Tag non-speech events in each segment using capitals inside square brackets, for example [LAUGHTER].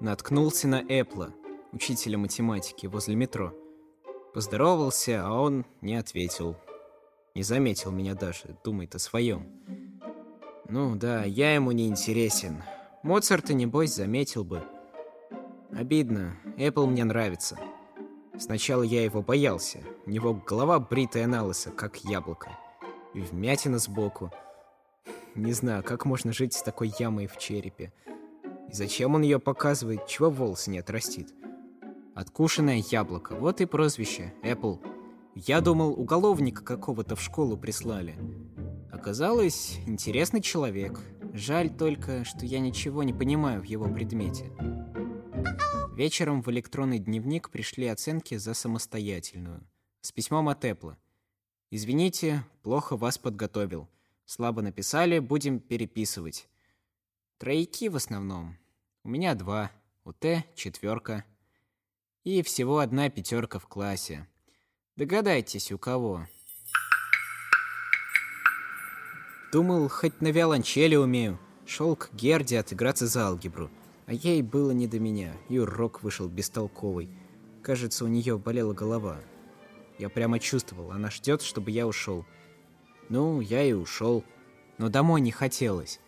Наткнулся на Эпла, учителя математики, возле метро. Поздоровался, а он не ответил. Не заметил меня даже, думает о своем. Ну да, я ему не интересен. Моцарта, небось, заметил бы. Обидно, Эппл мне нравится. Сначала я его боялся. У него голова бритая на лысо, как яблоко. И вмятина сбоку. Не знаю, как можно жить с такой ямой в черепе. И зачем он ее показывает, чего волосы не отрастит? Откушенное яблоко, вот и прозвище, Apple. Я думал, уголовника какого-то в школу прислали. Оказалось, интересный человек. Жаль только, что я ничего не понимаю в его предмете. Вечером в электронный дневник пришли оценки за самостоятельную. С письмом от Эпла. «Извините, плохо вас подготовил. Слабо написали, будем переписывать. Тройки в основном. У меня два, у Т четверка. И всего одна пятерка в классе. Догадайтесь, у кого?» Думал, хоть на виолончели умею. Шел к Герде отыграться за алгебру. А ей было не до меня, и урок вышел бестолковый. Кажется, у нее болела голова. Я прямо чувствовал, она ждет, чтобы я ушел. Ну, я и ушел. Но домой не хотелось.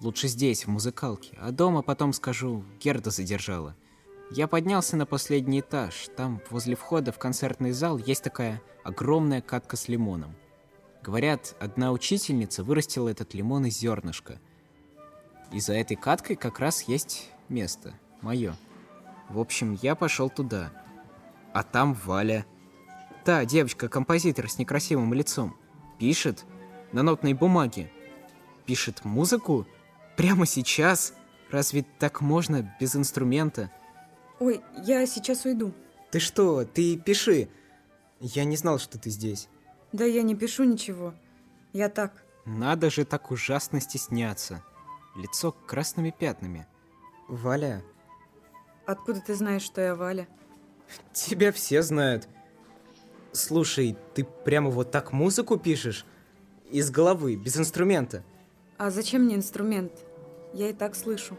Лучше здесь, в музыкалке, а дома потом скажу, Герда задержала. Я поднялся на последний этаж. Там, возле входа в концертный зал, есть такая огромная катка с лимоном. Говорят, одна учительница вырастила этот лимон из зернышка – и за этой каткой как раз есть место. Мое. В общем, я пошел туда. А там Валя. Та девочка-композитор с некрасивым лицом. Пишет на нотной бумаге. Пишет музыку? Прямо сейчас? Разве так можно без инструмента? Ой, я сейчас уйду. Ты что? Ты пиши. Я не знал, что ты здесь. Да я не пишу ничего. Я так. Надо же так ужасно стесняться лицо красными пятнами. «Валя?» Откуда ты знаешь, что я Валя? Тебя все знают. Слушай, ты прямо вот так музыку пишешь? Из головы, без инструмента? А зачем мне инструмент? Я и так слышу.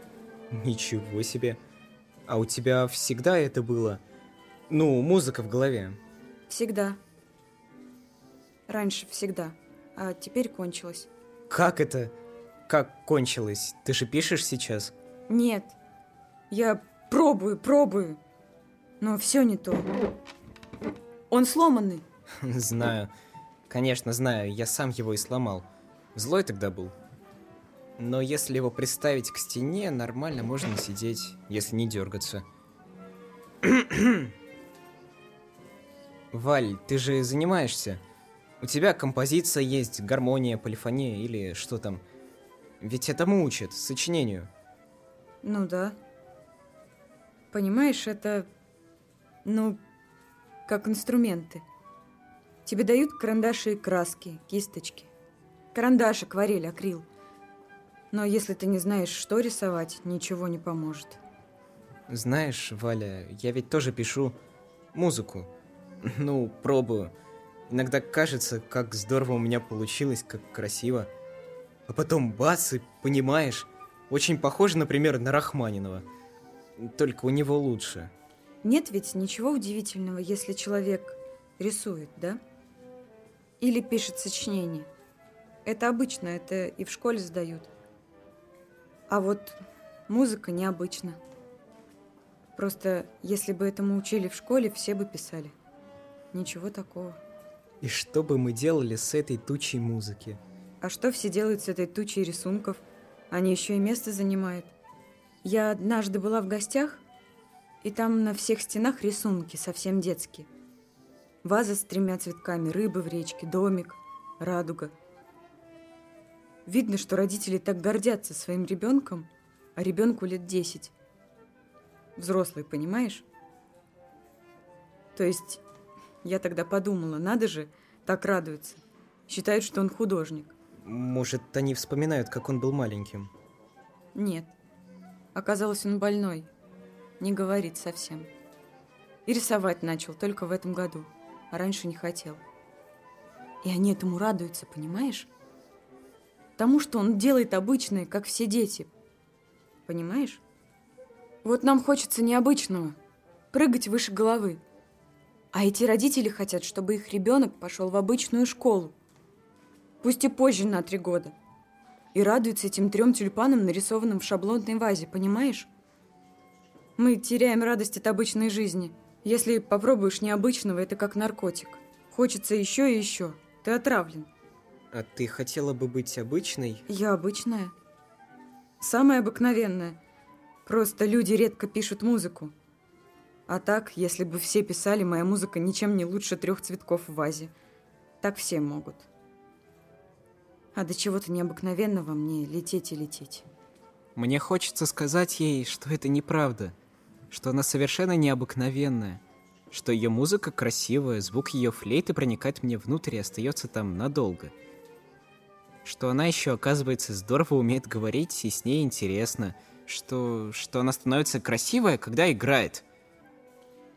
Ничего себе. А у тебя всегда это было? Ну, музыка в голове. Всегда. Раньше всегда. А теперь кончилось. Как это? как кончилось? Ты же пишешь сейчас? Нет. Я пробую, пробую. Но все не то. Он сломанный. [LAUGHS] Знаю. Конечно, знаю. Я сам его и сломал. Злой тогда был. Но если его приставить к стене, нормально можно сидеть, если не дергаться. [CLEARS THROAT] Валь, ты же занимаешься. У тебя композиция есть, гармония, полифония или что там – ведь этому учат, сочинению. Ну да. Понимаешь, это... Ну, как инструменты. Тебе дают карандаши и краски, кисточки. Карандаш, акварель, акрил. Но если ты не знаешь, что рисовать, ничего не поможет. Знаешь, Валя, я ведь тоже пишу музыку. [LAUGHS] Ну, пробую. Иногда кажется, как здорово у меня получилось, как красиво. А потом бац, и понимаешь, очень похоже, например, на Рахманинова. Только у него лучше. Нет ведь ничего удивительного, если человек рисует, да? Или пишет сочинение. Это обычно, это и в школе сдают. А вот музыка необычна. Просто если бы этому учили в школе, все бы писали. Ничего такого. И что бы мы делали с этой тучей музыки? А что все делают с этой тучей рисунков? Они еще и место занимают. Я однажды была в гостях, и там на всех стенах рисунки, совсем детские. Ваза с тремя цветками, рыбы в речке, домик, радуга. Видно, что родители так гордятся своим ребенком, а ребенку лет десять. Взрослый, понимаешь? То есть я тогда подумала, надо же, так радуется. Считают, что он художник. Может, они вспоминают, как он был маленьким? Нет. Оказалось, он больной. Не говорит совсем. И рисовать начал только в этом году, а раньше не хотел. И они этому радуются, понимаешь? Тому, что он делает обычное, как все дети. Понимаешь? Вот нам хочется необычного. Прыгать выше головы. А эти родители хотят, чтобы их ребенок пошел в обычную школу. Пусть и позже на три года. И радуется этим трем тюльпанам, нарисованным в шаблонной вазе, понимаешь? Мы теряем радость от обычной жизни. Если попробуешь необычного, это как наркотик. Хочется еще и еще. Ты отравлен. А ты хотела бы быть обычной? Я обычная. Самая обыкновенная. Просто люди редко пишут музыку. А так, если бы все писали, моя музыка ничем не лучше трех цветков в вазе. Так все могут. А до чего-то необыкновенного мне лететь и лететь. Мне хочется сказать ей, что это неправда, что она совершенно необыкновенная, что ее музыка красивая, звук ее флейты проникает мне внутрь и остается там надолго. Что она еще, оказывается, здорово умеет говорить, и с ней интересно, что, что она становится красивая, когда играет.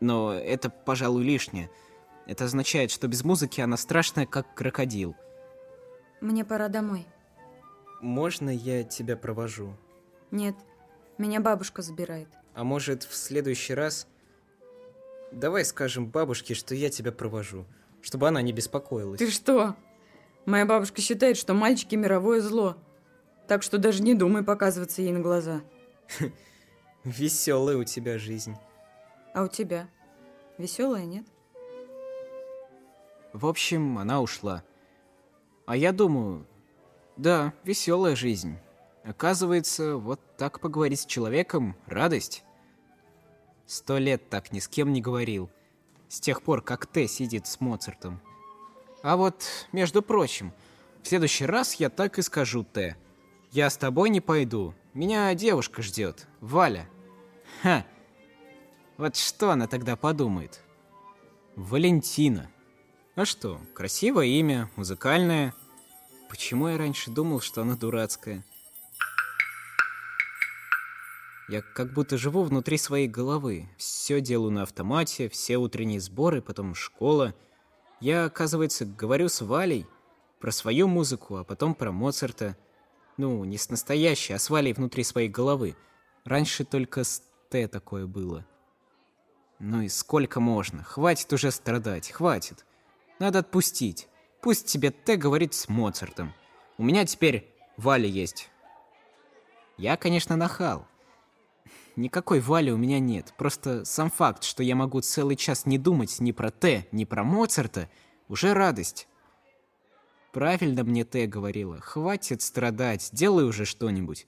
Но это, пожалуй, лишнее. Это означает, что без музыки она страшная, как крокодил. Мне пора домой. Можно я тебя провожу? Нет, меня бабушка забирает. А может, в следующий раз... Давай скажем бабушке, что я тебя провожу, чтобы она не беспокоилась. Ты что? Моя бабушка считает, что мальчики мировое зло. Так что даже не думай показываться ей на глаза. [LAUGHS] Веселая у тебя жизнь. А у тебя? Веселая, нет? В общем, она ушла. А я думаю, да, веселая жизнь. Оказывается, вот так поговорить с человеком – радость. Сто лет так ни с кем не говорил. С тех пор, как Т сидит с Моцартом. А вот, между прочим, в следующий раз я так и скажу Т. Я с тобой не пойду. Меня девушка ждет. Валя. Ха. Вот что она тогда подумает? Валентина. А что, красивое имя, музыкальное. Почему я раньше думал, что она дурацкая? Я как будто живу внутри своей головы. Все делаю на автомате, все утренние сборы, потом школа. Я, оказывается, говорю с Валей про свою музыку, а потом про Моцарта. Ну, не с настоящей, а с Валей внутри своей головы. Раньше только с Т такое было. Ну и сколько можно? Хватит уже страдать, хватит. Надо отпустить. Пусть тебе Т говорит с Моцартом. У меня теперь Валя есть. Я, конечно, нахал. Никакой Вали у меня нет. Просто сам факт, что я могу целый час не думать ни про Т, ни про Моцарта, уже радость. Правильно мне Т говорила. Хватит страдать, делай уже что-нибудь.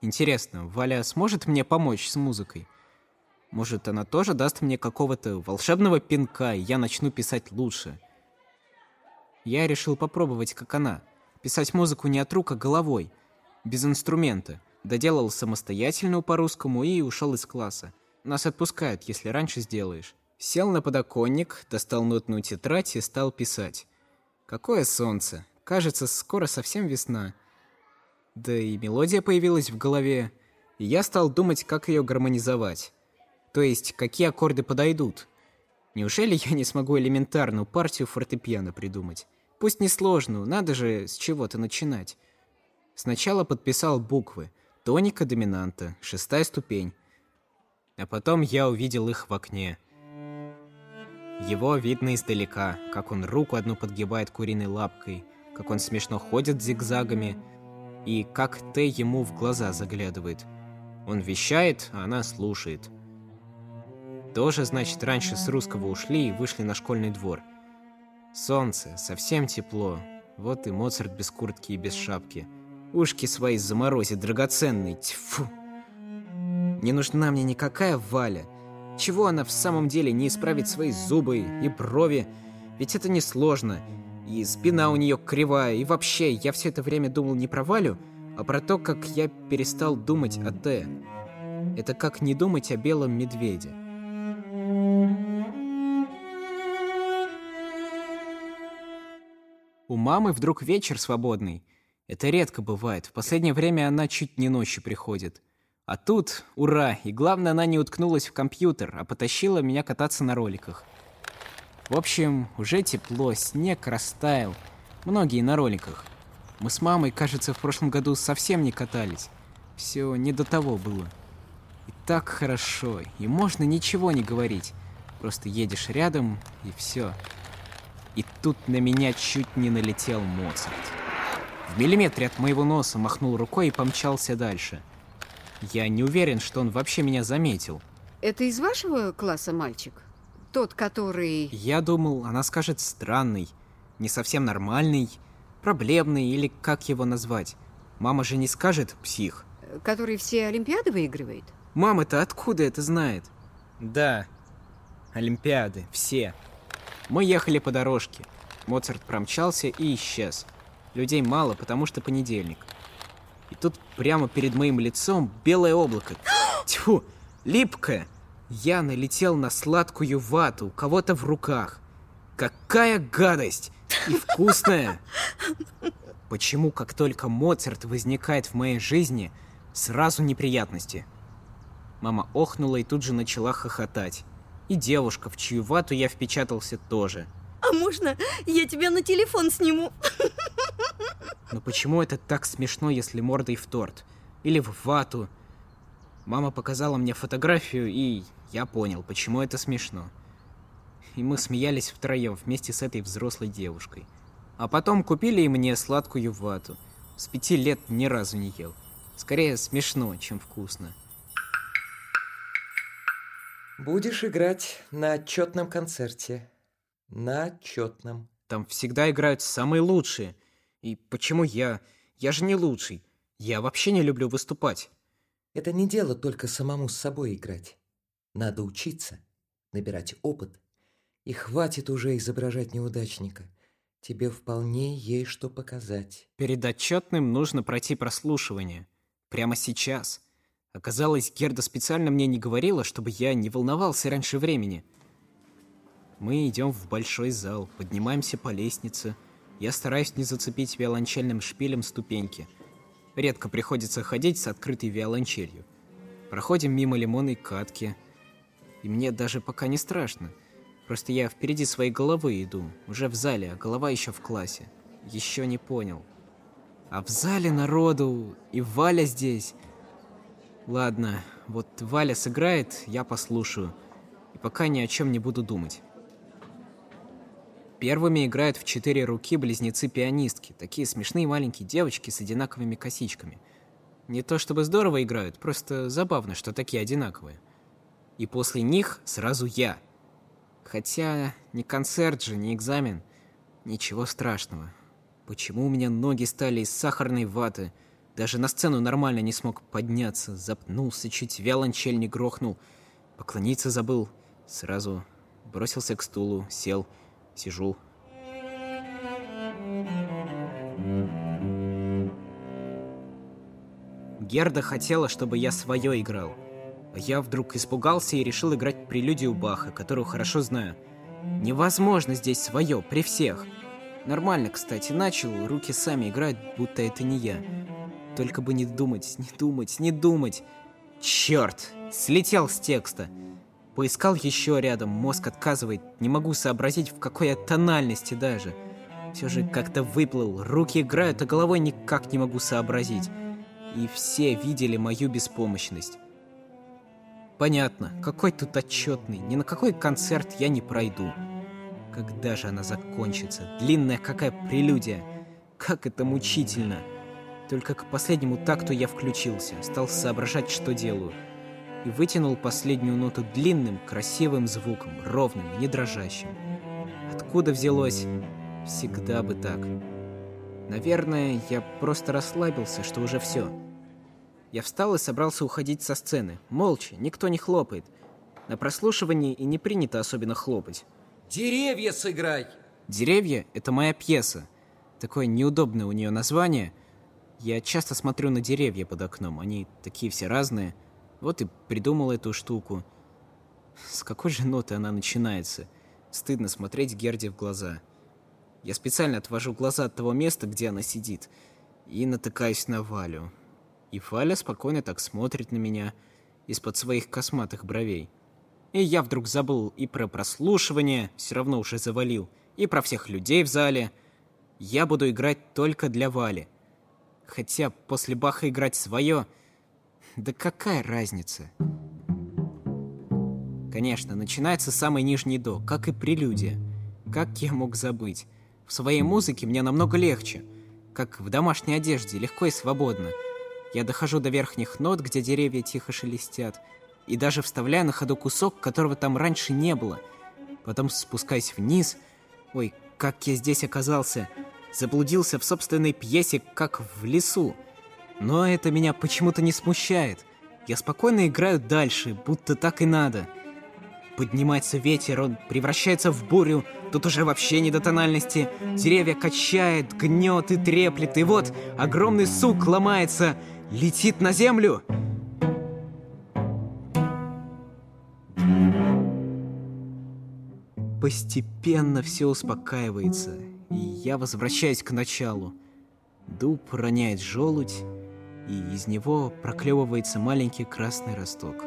Интересно, Валя сможет мне помочь с музыкой? Может, она тоже даст мне какого-то волшебного пинка, и я начну писать лучше? Я решил попробовать, как она. Писать музыку не от рук, а головой. Без инструмента доделал самостоятельную по-русскому и ушел из класса. Нас отпускают, если раньше сделаешь. Сел на подоконник, достал нотную тетрадь и стал писать. Какое солнце! Кажется, скоро совсем весна. Да и мелодия появилась в голове, и я стал думать, как ее гармонизовать. То есть, какие аккорды подойдут. Неужели я не смогу элементарную партию фортепиано придумать? Пусть несложную, надо же с чего-то начинать. Сначала подписал буквы – Тоника доминанта, шестая ступень. А потом я увидел их в окне. Его видно издалека, как он руку одну подгибает куриной лапкой, как он смешно ходит зигзагами, и как Т ему в глаза заглядывает. Он вещает, а она слушает. Тоже, значит, раньше с русского ушли и вышли на школьный двор. Солнце, совсем тепло. Вот и Моцарт без куртки и без шапки. Ушки свои заморозит, драгоценный. Тьфу. Не нужна мне никакая Валя. Чего она в самом деле не исправит свои зубы и брови? Ведь это несложно. И спина у нее кривая. И вообще, я все это время думал не про Валю, а про то, как я перестал думать о Т. Это как не думать о белом медведе. У мамы вдруг вечер свободный. Это редко бывает. В последнее время она чуть не ночью приходит. А тут, ура, и главное, она не уткнулась в компьютер, а потащила меня кататься на роликах. В общем, уже тепло, снег растаял. Многие на роликах. Мы с мамой, кажется, в прошлом году совсем не катались. Все не до того было. И так хорошо, и можно ничего не говорить. Просто едешь рядом, и все. И тут на меня чуть не налетел Моцарт. В миллиметре от моего носа махнул рукой и помчался дальше. Я не уверен, что он вообще меня заметил. Это из вашего класса мальчик? Тот, который... Я думал, она скажет странный, не совсем нормальный, проблемный или как его назвать. Мама же не скажет псих. Который все Олимпиады выигрывает? Мама-то откуда это знает? Да, Олимпиады, все. Мы ехали по дорожке. Моцарт промчался и исчез. Людей мало, потому что понедельник. И тут прямо перед моим лицом белое облако. [GASPS] Тьфу, липкое. Я налетел на сладкую вату у кого-то в руках. Какая гадость! И вкусная! [LAUGHS] Почему, как только Моцарт возникает в моей жизни, сразу неприятности? Мама охнула и тут же начала хохотать. И девушка, в чью вату я впечатался тоже. А можно я тебя на телефон сниму? [LAUGHS] Но почему это так смешно, если мордой в торт? Или в вату? Мама показала мне фотографию, и я понял, почему это смешно. И мы смеялись втроем вместе с этой взрослой девушкой. А потом купили и мне сладкую вату. С пяти лет ни разу не ел. Скорее смешно, чем вкусно. Будешь играть на отчетном концерте. На отчетном. Там всегда играют самые лучшие. И почему я? Я же не лучший. Я вообще не люблю выступать. Это не дело только самому с собой играть. Надо учиться, набирать опыт. И хватит уже изображать неудачника. Тебе вполне есть что показать. Перед отчетным нужно пройти прослушивание. Прямо сейчас. Оказалось, Герда специально мне не говорила, чтобы я не волновался раньше времени. Мы идем в большой зал, поднимаемся по лестнице. Я стараюсь не зацепить виолончельным шпилем ступеньки. Редко приходится ходить с открытой виолончелью. Проходим мимо лимонной катки. И мне даже пока не страшно. Просто я впереди своей головы иду, уже в зале, а голова еще в классе. Еще не понял. А в зале народу, и Валя здесь. Ладно, вот Валя сыграет, я послушаю. И пока ни о чем не буду думать. Первыми играют в четыре руки близнецы-пианистки, такие смешные маленькие девочки с одинаковыми косичками. Не то чтобы здорово играют, просто забавно, что такие одинаковые. И после них сразу я. Хотя не концерт же, не экзамен. Ничего страшного. Почему у меня ноги стали из сахарной ваты? Даже на сцену нормально не смог подняться, запнулся, чуть виолончель не грохнул. Поклониться забыл. Сразу бросился к стулу, сел, сижу. Герда хотела, чтобы я свое играл. Я вдруг испугался и решил играть прелюдию Баха, которую хорошо знаю. Невозможно здесь свое, при всех. Нормально, кстати, начал, руки сами играют, будто это не я. Только бы не думать, не думать, не думать. Черт, слетел с текста. Поискал еще рядом, мозг отказывает, не могу сообразить, в какой я тональности даже. Все же как-то выплыл, руки играют, а головой никак не могу сообразить. И все видели мою беспомощность. Понятно, какой тут отчетный, ни на какой концерт я не пройду. Когда же она закончится? Длинная какая прелюдия. Как это мучительно. Только к последнему такту я включился, стал соображать, что делаю. И вытянул последнюю ноту длинным, красивым звуком, ровным, не дрожащим. Откуда взялось? Всегда бы так. Наверное, я просто расслабился, что уже все. Я встал и собрался уходить со сцены. Молча, никто не хлопает. На прослушивании и не принято особенно хлопать. Деревья сыграй! «Деревья» — это моя пьеса. Такое неудобное у нее название. Я часто смотрю на деревья под окном. Они такие все разные. Вот и придумал эту штуку. С какой же ноты она начинается? Стыдно смотреть Герде в глаза. Я специально отвожу глаза от того места, где она сидит, и натыкаюсь на Валю. И Валя спокойно так смотрит на меня из-под своих косматых бровей. И я вдруг забыл и про прослушивание, все равно уже завалил, и про всех людей в зале. Я буду играть только для Вали. Хотя после Баха играть свое... Да какая разница? Конечно, начинается самый нижний до, как и прелюдия. Как я мог забыть? В своей музыке мне намного легче. Как в домашней одежде, легко и свободно. Я дохожу до верхних нот, где деревья тихо шелестят, и даже вставляю на ходу кусок, которого там раньше не было. Потом спускаюсь вниз. Ой, как я здесь оказался. Заблудился в собственной пьесе, как в лесу. Но это меня почему-то не смущает. Я спокойно играю дальше, будто так и надо. Поднимается ветер, он превращается в бурю. Тут уже вообще не до тональности. Деревья качает, гнет и треплет. И вот огромный сук ломается, летит на землю. Постепенно все успокаивается, и я возвращаюсь к началу. Дуб роняет желудь, и из него проклевывается маленький красный росток.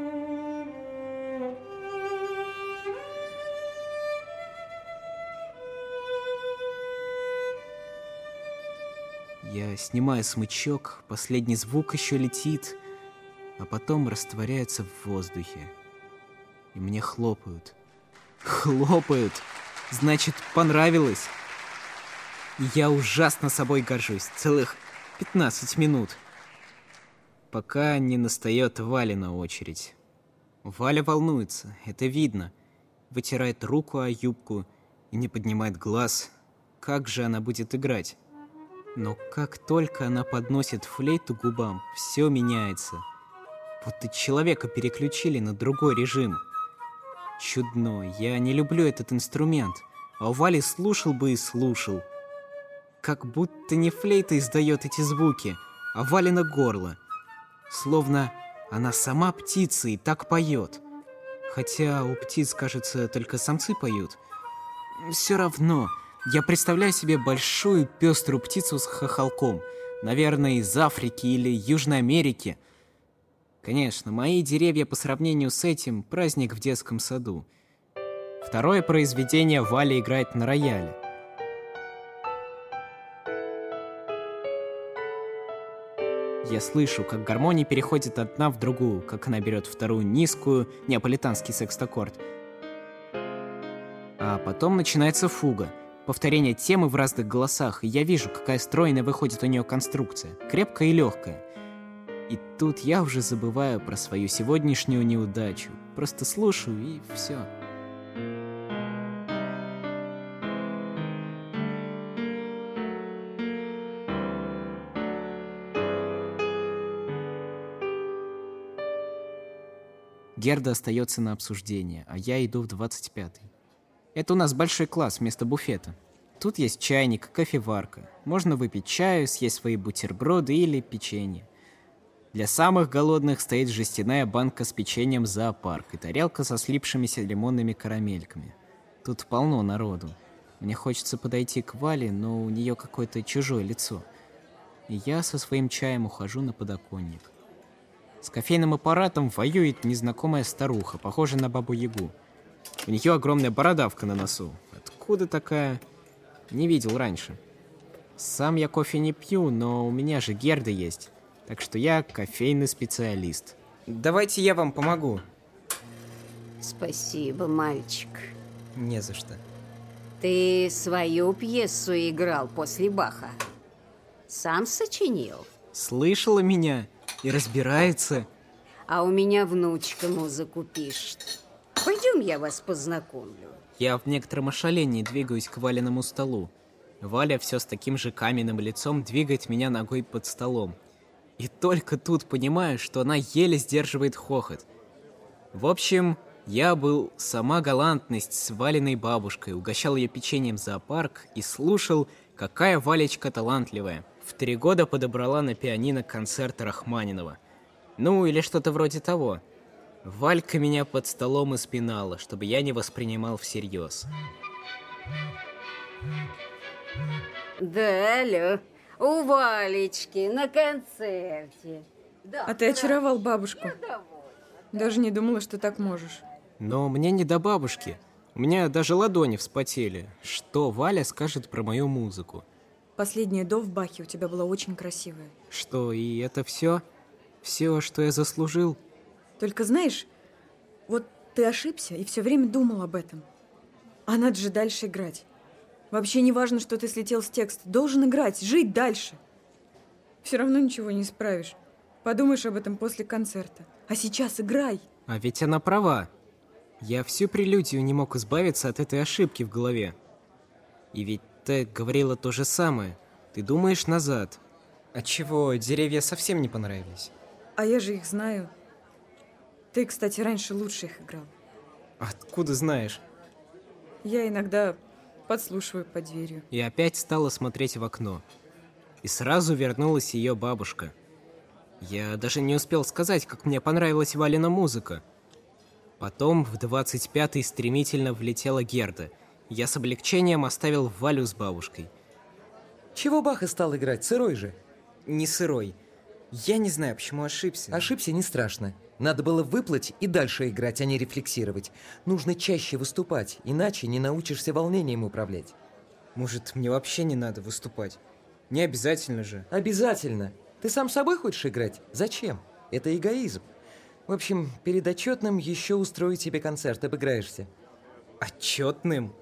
Я снимаю смычок, последний звук еще летит, а потом растворяется в воздухе. И мне хлопают. Хлопают! Значит, понравилось? И я ужасно собой горжусь. Целых 15 минут. Пока не настает Валя на очередь. Валя волнуется, это видно. Вытирает руку о юбку и не поднимает глаз. Как же она будет играть? Но как только она подносит флейту губам, все меняется. Будто человека переключили на другой режим. Чудно, я не люблю этот инструмент, а Вали слушал бы и слушал. Как будто не флейта издает эти звуки, а Валина горло. Словно она сама птица и так поет. Хотя у птиц, кажется, только самцы поют. Все равно, я представляю себе большую пеструю птицу с хохолком, наверное, из Африки или Южной Америки. Конечно, мои деревья по сравнению с этим – праздник в детском саду. Второе произведение Валя играет на рояле. Я слышу, как гармония переходит одна в другую, как она берет вторую низкую, неаполитанский секстаккорд. А потом начинается фуга – повторение темы в разных голосах, и я вижу, какая стройная выходит у нее конструкция, крепкая и легкая. И тут я уже забываю про свою сегодняшнюю неудачу. Просто слушаю и все. Герда остается на обсуждение, а я иду в 25-й. Это у нас большой класс вместо буфета. Тут есть чайник, кофеварка. Можно выпить чаю, съесть свои бутерброды или печенье. Для самых голодных стоит жестяная банка с печеньем зоопарк и тарелка со слипшимися лимонными карамельками. Тут полно народу. Мне хочется подойти к Вале, но у нее какое-то чужое лицо. И я со своим чаем ухожу на подоконник. С кофейным аппаратом воюет незнакомая старуха, похожая на бабу-ягу. У нее огромная бородавка на носу. Откуда такая? Не видел раньше. Сам я кофе не пью, но у меня же Герда есть. Так что я кофейный специалист. Давайте я вам помогу. Спасибо, мальчик. Не за что. Ты свою пьесу играл после Баха. Сам сочинил. Слышала меня и разбирается. А у меня внучка музыку пишет. Пойдем, я вас познакомлю. Я в некотором ошалении двигаюсь к Валиному столу. Валя все с таким же каменным лицом двигает меня ногой под столом. И только тут понимаю, что она еле сдерживает хохот. В общем, я был сама галантность с Валиной бабушкой, угощал ее печеньем в зоопарк и слушал, какая Валечка талантливая. В три года подобрала на пианино концерт Рахманинова. Ну, или что-то вроде того. Валька меня под столом испинала, чтобы я не воспринимал всерьез. Да, у Валечки на концерте. Да, А ты очаровал бабушку. Даже не думала, что так можешь. Но мне не до бабушки. У меня даже ладони вспотели. Что Валя скажет про мою музыку? Последнее до в Бахе у тебя было очень красивое. Что, и это все? Все, что я заслужил? Только знаешь, вот ты ошибся и все время думал об этом. А надо же дальше играть. Вообще не важно, что ты слетел с текста. Должен играть, жить дальше. Все равно ничего не исправишь. Подумаешь об этом после концерта. А сейчас играй. А ведь она права. Я всю прелюдию не мог избавиться от этой ошибки в голове. И ведь ты говорила то же самое. Ты думаешь назад. А чего, деревья совсем не понравились? А я же их знаю. Ты, кстати, раньше лучше их играл. Откуда знаешь? Я иногда подслушиваю под дверью. И опять стала смотреть в окно. И сразу вернулась ее бабушка. Я даже не успел сказать, как мне понравилась Валина музыка. Потом в 25-й стремительно влетела Герда. Я с облегчением оставил Валю с бабушкой. Чего Баха стал играть? Сырой же. Не сырой. Я не знаю, почему ошибся. Ошибся, не страшно. Надо было выплыть и дальше играть, а не рефлексировать. Нужно чаще выступать, иначе не научишься волнением управлять. Может, мне вообще не надо выступать? Не обязательно же. Обязательно. Ты сам собой хочешь играть? Зачем? Это эгоизм. В общем, перед отчетным еще устрою тебе концерт, обыграешься. Отчетным?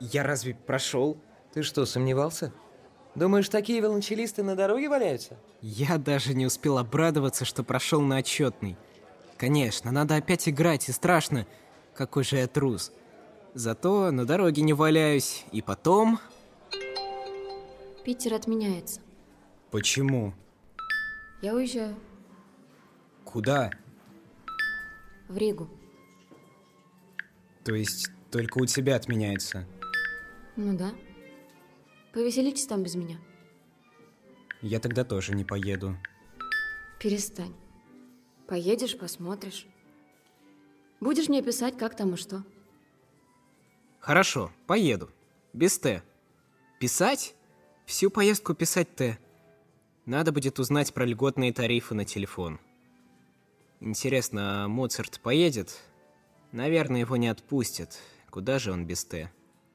Я разве прошел? Ты что, сомневался? Думаешь, такие велончелисты на дороге валяются? Я даже не успел обрадоваться, что прошел на отчетный. Конечно, надо опять играть, и страшно. Какой же я трус. Зато на дороге не валяюсь. И потом... Питер отменяется. Почему? Я уезжаю Куда? в Ригу. То есть только у тебя отменяется? Ну да. Повеселитесь там без меня. Я тогда тоже не поеду. Перестань. Поедешь, посмотришь. Будешь мне писать, как там и что. Хорошо, поеду. Без Т. Писать? Всю поездку писать Т. Надо будет узнать про льготные тарифы на телефон. Интересно, а Моцарт поедет? Наверное, его не отпустят. Куда же он без Т?